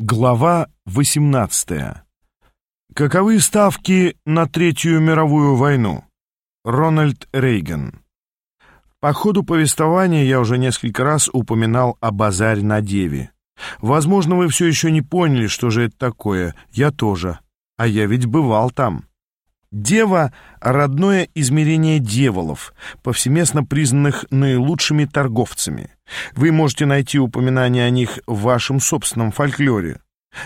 Глава 18. Каковы ставки на Третью мировую войну? Рональд Рейган. По ходу повествования я уже несколько раз упоминал о базаре на Деве. Возможно, вы все еще не поняли, что же это такое. Я тоже. А я ведь бывал там. Дева — родное измерение дьяволов, повсеместно признанных наилучшими торговцами. Вы можете найти упоминания о них в вашем собственном фольклоре.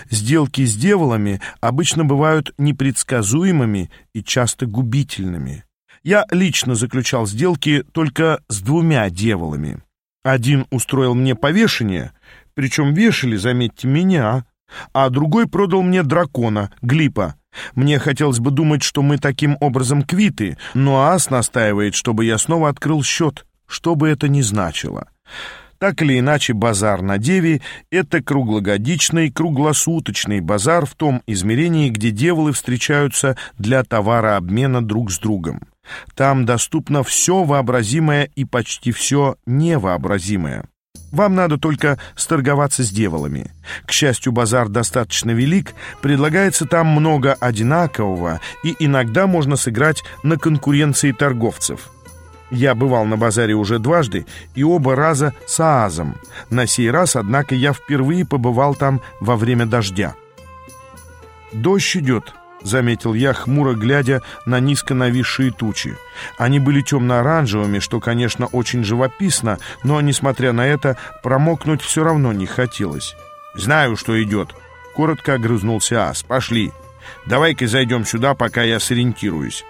Сделки с дьяволами обычно бывают непредсказуемыми и часто губительными. Я лично заключал сделки только с двумя дьяволами. Один устроил мне повешение, причем вешали, заметьте, меня, а другой продал мне дракона, Глипа, мне хотелось бы думать, что мы таким образом квиты, но Ас настаивает, чтобы я снова открыл счет, что бы это ни значило. Так или иначе, базар на Деве — это круглогодичный, круглосуточный базар в том измерении, где дьяволы встречаются для товарообмена друг с другом. Там доступно все вообразимое и почти все невообразимое. Вам надо только сторговаться с дьяволами. К счастью, базар достаточно велик, предлагается там много одинакового, и иногда можно сыграть на конкуренции торговцев. Я бывал на базаре уже дважды, и оба раза с Аазом. На сей раз, однако, я впервые побывал там во время дождя. Дождь идет. — заметил я, хмуро глядя на низко нависшие тучи. Они были темно-оранжевыми, что, конечно, очень живописно, но, несмотря на это, промокнуть все равно не хотелось. «Знаю, что идет», — коротко огрызнулся Ас. «Пошли. Давай-ка зайдем сюда, пока я сориентируюсь».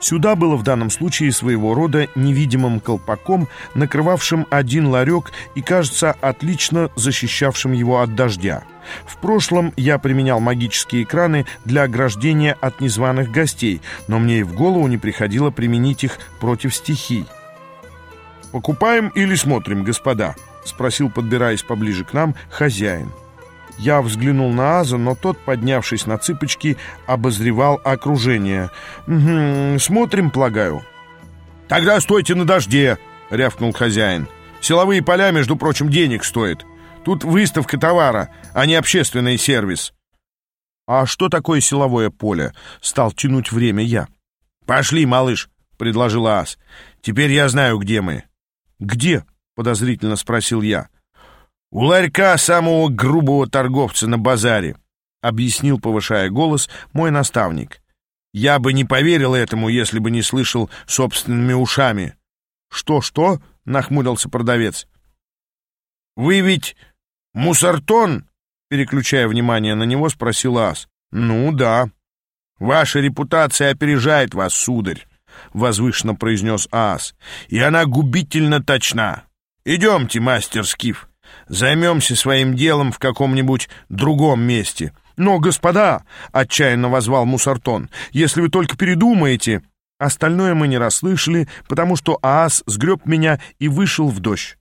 Сюда было в данном случае своего рода невидимым колпаком, накрывавшим один ларек и, кажется, отлично защищавшим его от дождя. В прошлом я применял магические экраны для ограждения от незваных гостей, но мне и в голову не приходило применить их против стихий. «Покупаем или смотрим, господа?» — спросил, подбираясь поближе к нам, хозяин. Я взглянул на Аза, но тот, поднявшись на цыпочки, обозревал окружение. «Угу, смотрим, полагаю». «Тогда стойте на дожде!» — рявкнул хозяин. «Силовые поля, между прочим, денег стоят. Тут выставка товара, а не общественный сервис». «А что такое силовое поле?» — стал тянуть время я. «Пошли, малыш», — предложил Ас. «Теперь я знаю, где мы». «Где?» — подозрительно спросил я. «У ларька самого грубого торговца на базаре», — объяснил, повышая голос, мой наставник. «Я бы не поверил этому, если бы не слышал собственными ушами». «Что-что?» — нахмурился продавец. «Вы ведь мусортон?» — переключая внимание на него, спросил Ас. «Ну да». «Ваша репутация опережает вас, сударь», — возвышенно произнес Ас. «И она губительно точна. Идемте, мастер Скиф». Займемся своим делом в каком-нибудь другом месте. Но, господа, — отчаянно возвал Мусартон, — если вы только передумаете... Остальное мы не расслышали, потому что Аас сгреб меня и вышел в дождь.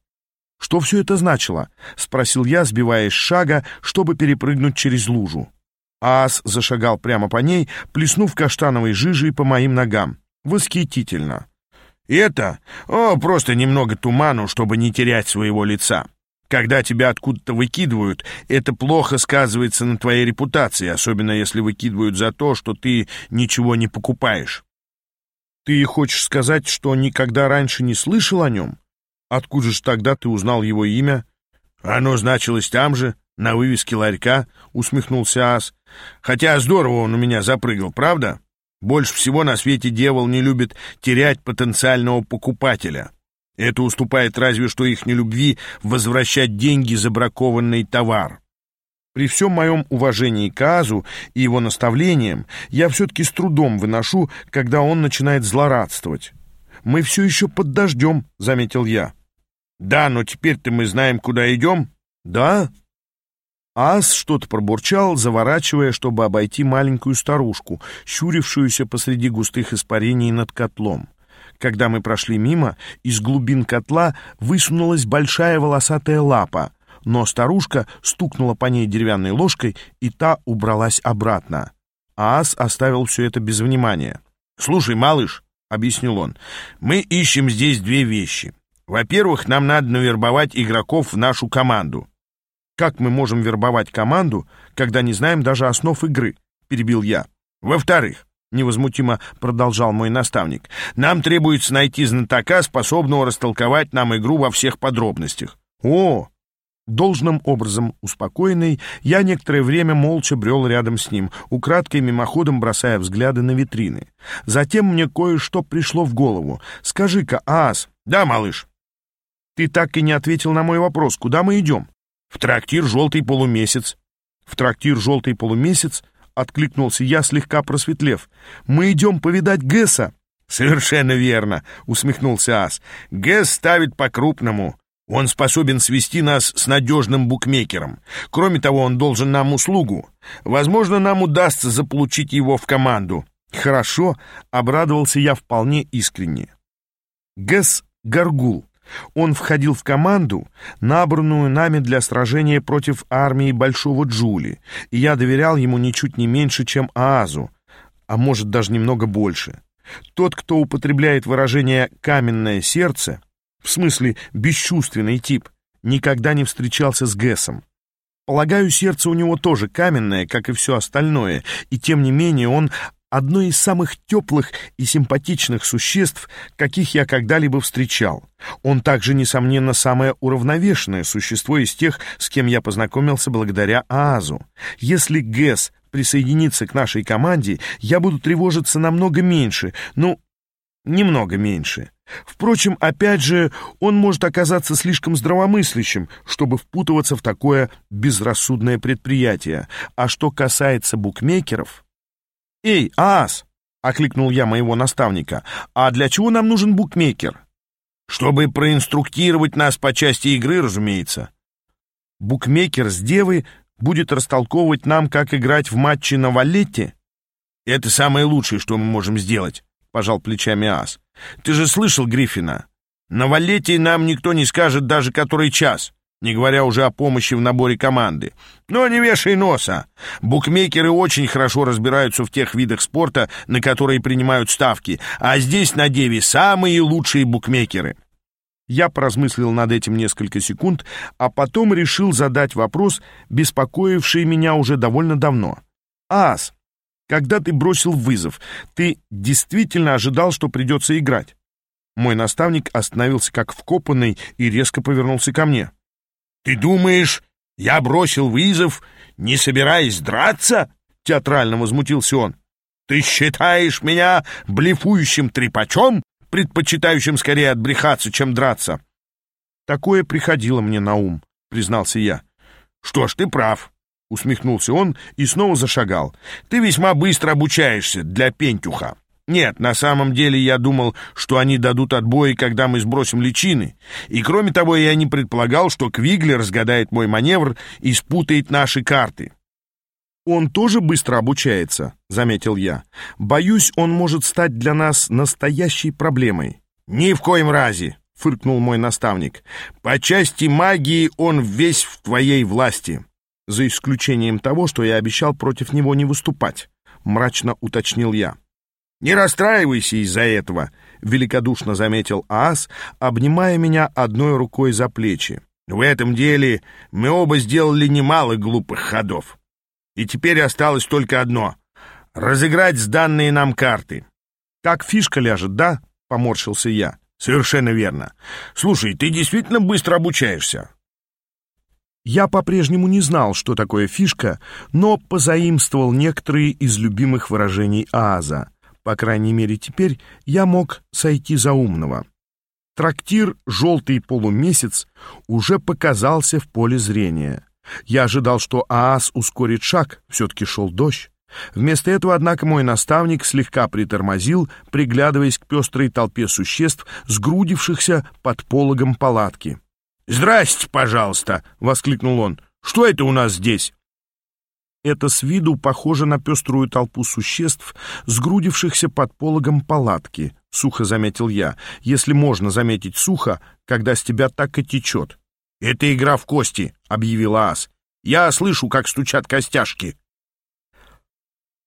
«Что все это значило?» — спросил я, сбиваясь шага, чтобы перепрыгнуть через лужу. Аас зашагал прямо по ней, плеснув каштановой жижей по моим ногам. Восхитительно. «Это? О, просто немного туману, чтобы не терять своего лица. Когда тебя откуда-то выкидывают, это плохо сказывается на твоей репутации, особенно если выкидывают за то, что ты ничего не покупаешь. Ты хочешь сказать, что никогда раньше не слышал о нем? Откуда же тогда ты узнал его имя? Оно значилось там же, на вывеске ларька, усмехнулся Ас. Хотя здорово он у меня запрыгал, правда? Больше всего на свете дьявол не любит терять потенциального покупателя. Это уступает разве что их нелюбви возвращать деньги за бракованный товар. При всем моем уважении к Азу и его наставлениям, я все-таки с трудом выношу, когда он начинает злорадствовать. «Мы все еще под дождем», — заметил я. «Да, но теперь-то мы знаем, куда идем». «Да?» Ас что-то пробурчал, заворачивая, чтобы обойти маленькую старушку, щурившуюся посреди густых испарений над котлом. Когда мы прошли мимо, из глубин котла высунулась большая волосатая лапа, но старушка стукнула по ней деревянной ложкой, и та убралась обратно. Аас оставил все это без внимания. «Слушай, малыш», — объяснил он, — «мы ищем здесь две вещи. Во-первых, нам надо навербовать игроков в нашу команду». Как мы можем вербовать команду, когда не знаем даже основ игры?» — перебил я. «Во-вторых, — невозмутимо продолжал мой наставник, — нам требуется найти знатока, способного растолковать нам игру во всех подробностях. О, Должным образом успокоенный, я некоторое время молча брел рядом с ним, украдкой мимоходом бросая взгляды на витрины. Затем мне кое-что пришло в голову. «Скажи-ка, Аас...» «Да, малыш». «Ты так и не ответил на мой вопрос. Куда мы идем?» «В трактир «Желтый полумесяц». «В трактир «Желтый полумесяц»?» — откликнулся я, слегка просветлев. «Мы идем повидать Гэса». «Совершенно верно», — усмехнулся Ас. «Гэс ставит по-крупному. Он способен свести нас с надежным букмекером. Кроме того, он должен нам услугу. Возможно, нам удастся заполучить его в команду. Хорошо, обрадовался я вполне искренне. Гэс Гаргул. Он входил в команду, набранную нами для сражения против армии Большого Джули, и я доверял ему ничуть не меньше, чем Аазу, а может даже немного больше. Тот, кто употребляет выражение «каменное сердце», в смысле бесчувственный тип, никогда не встречался с Гэсом. Полагаю, сердце у него тоже каменное, как и все остальное, и тем не менее он одно из самых теплых и симпатичных существ, каких я когда-либо встречал. Он также, несомненно, самое уравновешенное существо из тех, с кем я познакомился благодаря Аазу. Если Гэс присоединится к нашей команде, я буду тревожиться намного меньше, ну, немного меньше. Впрочем, опять же, он может оказаться слишком здравомыслящим, чтобы впутываться в такое безрассудное предприятие. А что касается букмекеров... «Эй, Аас!» — окликнул я моего наставника. «А для чего нам нужен букмекер?» «Чтобы проинструктировать нас по части игры, разумеется». «Букмекер с девы будет растолковывать нам, как играть в матче на валете?» «Это самое лучшее, что мы можем сделать», — пожал плечами Ас. Ты же слышал Гриффина? На валете нам никто не скажет даже который час, не говоря уже о помощи в наборе команды. Но не вешай носа. Букмекеры очень хорошо разбираются в тех видах спорта, на которые принимают ставки, а здесь на Деве самые лучшие букмекеры. Я поразмыслил над этим несколько секунд, а потом решил задать вопрос, беспокоивший меня уже довольно давно. «Ас, когда ты бросил вызов, ты действительно ожидал, что придется играть? Мой наставник остановился как вкопанный и резко повернулся ко мне. «Ты думаешь, я бросил вызов, не собираясь драться?» Театрально возмутился он. «Ты считаешь меня блефующим трепачом, предпочитающим скорее отбрехаться, чем драться?» «Такое приходило мне на ум», — признался я. «Что ж, ты прав. — усмехнулся он и снова зашагал. «Ты весьма быстро обучаешься для пентюха. Нет, на самом деле я думал, что они дадут отбой, когда мы сбросим личины. И кроме того, я не предполагал, что Квигли разгадает мой маневр и спутает наши карты». «Он тоже быстро обучается», — заметил я. «Боюсь, он может стать для нас настоящей проблемой». «Ни в коем разе», — фыркнул мой наставник. «По части магии он весь в твоей власти» за исключением того, что я обещал против него не выступать», — мрачно уточнил я. «Не расстраивайся из-за этого», — великодушно заметил Аас, обнимая меня одной рукой за плечи. «В этом деле мы оба сделали немало глупых ходов. И теперь осталось только одно — разыграть сданные нам карты». «Как фишка ляжет, да?» — поморщился я. «Совершенно верно. Слушай, ты действительно быстро обучаешься. Я по-прежнему не знал, что такое фишка, но позаимствовал некоторые из любимых выражений Ааза. По крайней мере, теперь я мог сойти за умного. Трактир «Желтый полумесяц» уже показался в поле зрения. Я ожидал, что Ааз ускорит шаг, все-таки шел дождь. Вместо этого, однако, мой наставник слегка притормозил, приглядываясь к пестрой толпе существ, сгрудившихся под пологом палатки. «Здрасте, пожалуйста!» — воскликнул он. «Что это у нас здесь?» Это с виду похоже на пеструю толпу существ, сгрудившихся под пологом палатки, — сухо заметил я, если можно заметить сухо, когда с тебя так и течет. — Это игра в кости, — объявила Ас. — Я слышу, как стучат костяшки.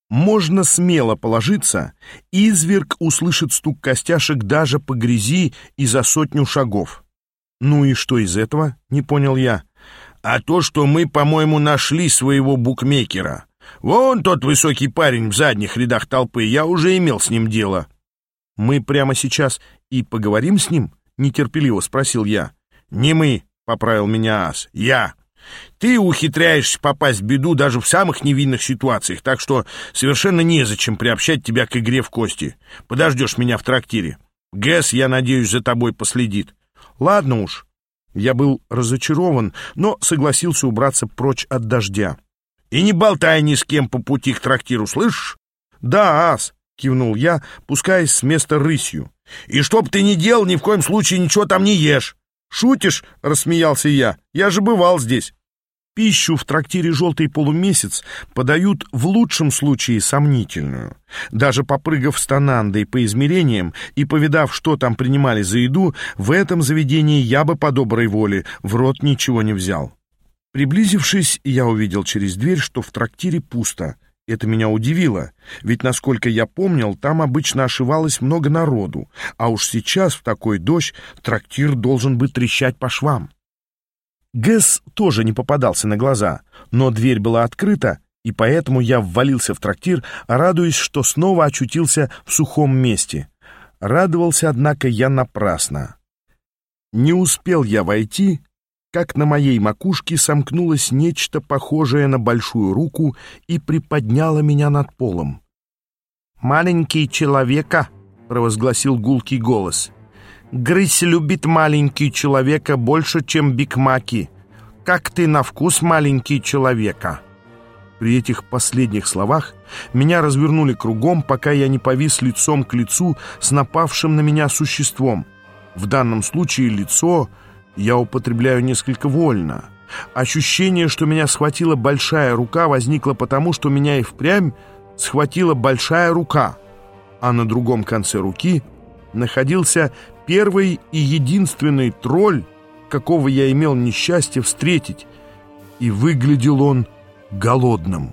Можно смело положиться, изверг услышит стук костяшек даже по грязи и за сотню шагов. «Ну и что из этого?» — не понял я. А то, что мы, по-моему, нашли своего букмекера. Вон тот высокий парень в задних рядах толпы, я уже имел с ним дело». «Мы прямо сейчас и поговорим с ним?» — нетерпеливо спросил я. «Не мы», — поправил меня Ас, — «я». Ты ухитряешься попасть в беду даже в самых невинных ситуациях, так что совершенно незачем приобщать тебя к игре в кости. Подождешь меня в трактире. Гэс, я надеюсь, за тобой последит. Ладно уж. Я был разочарован, но согласился убраться прочь от дождя. И не болтай ни с кем по пути к трактиру, слышишь? Да, ас, кивнул я, пускаясь с места рысью. И чтоб ты ни делал, ни в коем случае ничего там не ешь. «Шутишь?» — рассмеялся я. «Я же бывал здесь». Пищу в трактире «Желтый полумесяц» подают в лучшем случае сомнительную. Даже попрыгав с Танандой по измерениям и повидав, что там принимали за еду, в этом заведении я бы по доброй воле в рот ничего не взял. Приблизившись, я увидел через дверь, что в трактире пусто. Это меня удивило, ведь, насколько я помнил, там обычно ошивалось много народу, а уж сейчас в такой дождь трактир должен быть трещать по швам. Гэс тоже не попадался на глаза, но дверь была открыта, и поэтому я ввалился в трактир, радуясь, что снова очутился в сухом месте. Радовался, однако, я напрасно. Не успел я войти, как на моей макушке сомкнулось нечто похожее на большую руку и приподняло меня над полом. «Маленький человека», — провозгласил гулкий голос, — «грысь любит маленький человека больше, чем бигмаки. Как ты на вкус, маленький человека?» При этих последних словах меня развернули кругом, пока я не повис лицом к лицу с напавшим на меня существом. В данном случае лицо я употребляю несколько вольно. Ощущение, что меня схватила большая рука, возникло потому, что меня и впрямь схватила большая рука, а на другом конце руки находился первый и единственный тролль, какого я имел несчастье встретить, и выглядел он голодным.